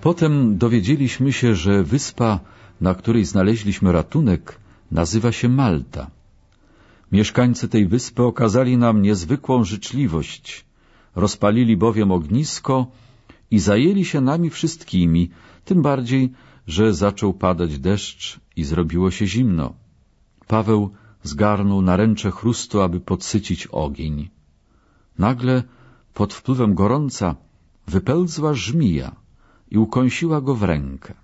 Potem dowiedzieliśmy się, że wyspa, na której znaleźliśmy ratunek, nazywa się Malta. Mieszkańcy tej wyspy okazali nam niezwykłą życzliwość. Rozpalili bowiem ognisko i zajęli się nami wszystkimi, tym bardziej, że zaczął padać deszcz i zrobiło się zimno. Paweł zgarnął naręcze chrustu, aby podsycić ogień. Nagle, pod wpływem gorąca, wypełzła żmija i ukąsiła go w rękę.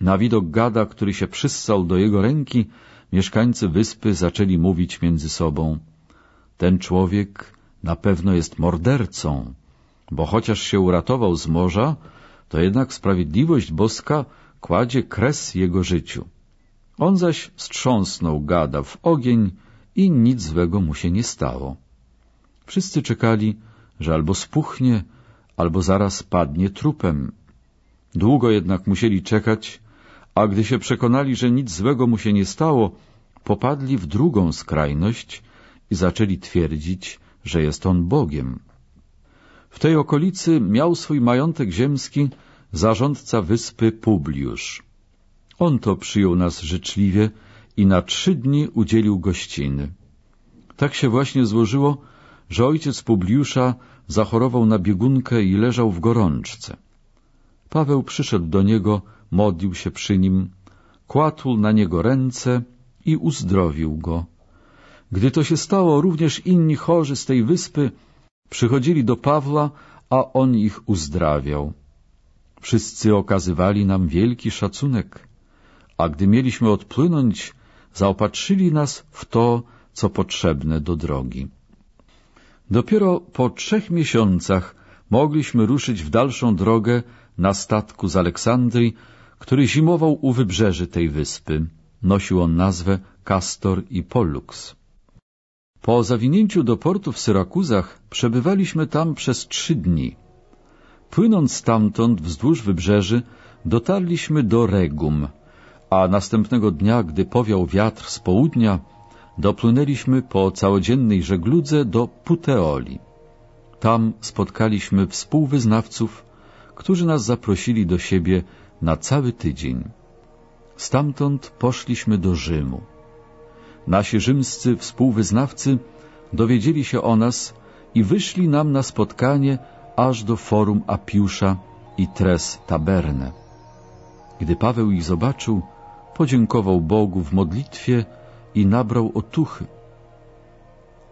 Na widok gada, który się przyssał do jego ręki, mieszkańcy wyspy zaczęli mówić między sobą — ten człowiek na pewno jest mordercą, bo chociaż się uratował z morza, to jednak sprawiedliwość boska kładzie kres jego życiu. On zaś strząsnął gada w ogień i nic złego mu się nie stało. Wszyscy czekali, że albo spuchnie, albo zaraz padnie trupem. Długo jednak musieli czekać, a gdy się przekonali, że nic złego mu się nie stało, popadli w drugą skrajność i zaczęli twierdzić, że jest on Bogiem. W tej okolicy miał swój majątek ziemski zarządca wyspy Publiusz. On to przyjął nas życzliwie i na trzy dni udzielił gościny. Tak się właśnie złożyło, że ojciec Publiusza zachorował na biegunkę i leżał w gorączce. Paweł przyszedł do niego, modlił się przy nim, kładł na niego ręce i uzdrowił go. Gdy to się stało, również inni chorzy z tej wyspy przychodzili do Pawła, a on ich uzdrawiał. Wszyscy okazywali nam wielki szacunek, a gdy mieliśmy odpłynąć, zaopatrzyli nas w to, co potrzebne do drogi. Dopiero po trzech miesiącach mogliśmy ruszyć w dalszą drogę na statku z Aleksandrii, który zimował u wybrzeży tej wyspy. Nosił on nazwę Castor i Pollux. Po zawinięciu do portu w Syrakuzach przebywaliśmy tam przez trzy dni. Płynąc stamtąd wzdłuż wybrzeży, dotarliśmy do Regum, a następnego dnia, gdy powiał wiatr z południa, dopłynęliśmy po całodziennej żegludze do Puteoli. Tam spotkaliśmy współwyznawców, którzy nas zaprosili do siebie na cały tydzień. Stamtąd poszliśmy do Rzymu. Nasi rzymscy współwyznawcy dowiedzieli się o nas i wyszli nam na spotkanie aż do forum Apiusza i Tres Taberne. Gdy Paweł ich zobaczył, podziękował Bogu w modlitwie i nabrał otuchy.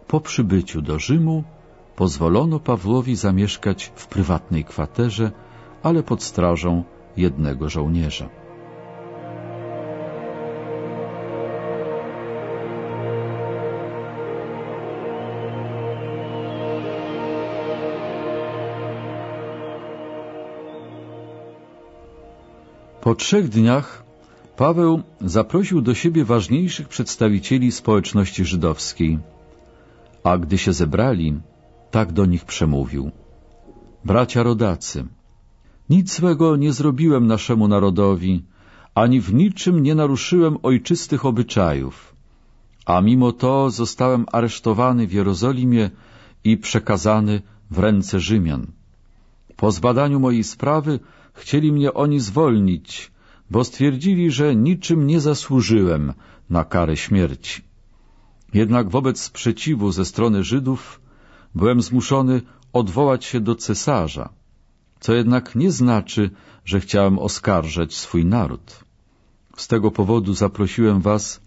Po przybyciu do Rzymu pozwolono Pawłowi zamieszkać w prywatnej kwaterze, ale pod strażą jednego żołnierza. Po trzech dniach Paweł zaprosił do siebie ważniejszych przedstawicieli społeczności żydowskiej, a gdy się zebrali, tak do nich przemówił. Bracia rodacy, nic złego nie zrobiłem naszemu narodowi, ani w niczym nie naruszyłem ojczystych obyczajów, a mimo to zostałem aresztowany w Jerozolimie i przekazany w ręce Rzymian. Po zbadaniu mojej sprawy chcieli mnie oni zwolnić, bo stwierdzili, że niczym nie zasłużyłem na karę śmierci. Jednak wobec sprzeciwu ze strony Żydów byłem zmuszony odwołać się do cesarza, co jednak nie znaczy, że chciałem oskarżać swój naród. Z tego powodu zaprosiłem was,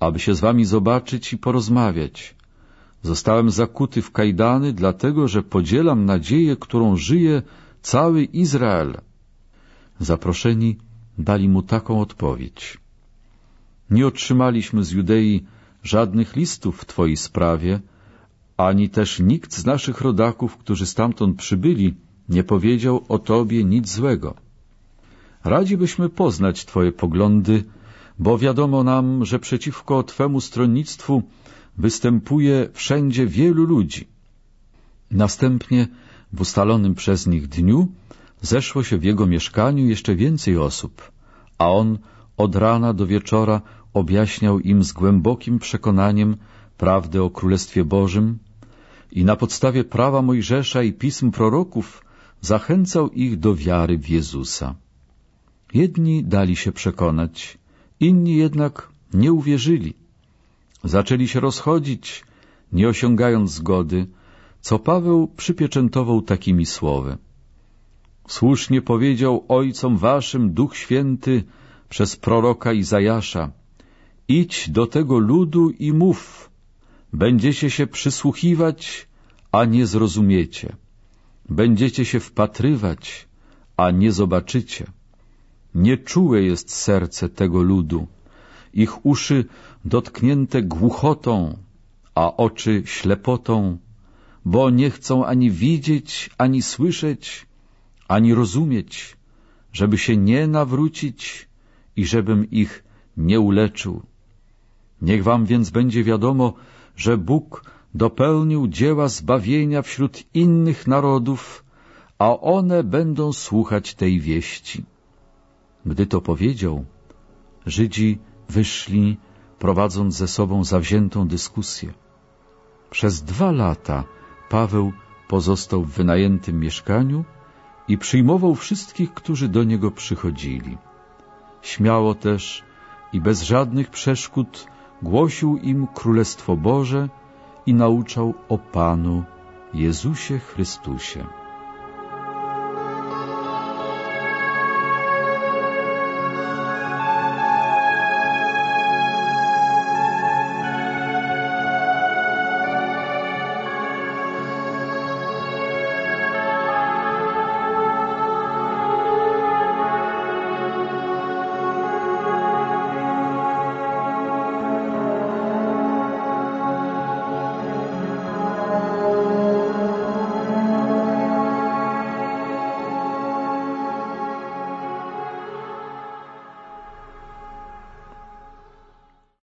aby się z wami zobaczyć i porozmawiać. Zostałem zakuty w kajdany, dlatego że podzielam nadzieję, którą żyje cały Izrael. Zaproszeni dali mu taką odpowiedź. Nie otrzymaliśmy z Judei żadnych listów w Twojej sprawie, ani też nikt z naszych rodaków, którzy stamtąd przybyli, nie powiedział o Tobie nic złego. Radzi byśmy poznać Twoje poglądy, bo wiadomo nam, że przeciwko Twemu stronnictwu występuje wszędzie wielu ludzi. Następnie w ustalonym przez nich dniu zeszło się w jego mieszkaniu jeszcze więcej osób, a on od rana do wieczora objaśniał im z głębokim przekonaniem prawdę o Królestwie Bożym i na podstawie prawa Mojżesza i pism proroków zachęcał ich do wiary w Jezusa. Jedni dali się przekonać, inni jednak nie uwierzyli. Zaczęli się rozchodzić, nie osiągając zgody, co Paweł przypieczętował takimi słowy. Słusznie powiedział ojcom waszym Duch Święty przez proroka Izajasza, idź do tego ludu i mów, będziecie się przysłuchiwać, a nie zrozumiecie. Będziecie się wpatrywać, a nie zobaczycie. Nieczułe jest serce tego ludu, ich uszy dotknięte głuchotą, a oczy ślepotą, bo nie chcą ani widzieć, ani słyszeć, ani rozumieć, żeby się nie nawrócić i żebym ich nie uleczył. Niech wam więc będzie wiadomo, że Bóg dopełnił dzieła zbawienia wśród innych narodów, a one będą słuchać tej wieści. Gdy to powiedział, Żydzi wyszli, prowadząc ze sobą zawziętą dyskusję. Przez dwa lata Paweł pozostał w wynajętym mieszkaniu i przyjmował wszystkich, którzy do niego przychodzili. Śmiało też i bez żadnych przeszkód głosił im Królestwo Boże i nauczał o Panu Jezusie Chrystusie.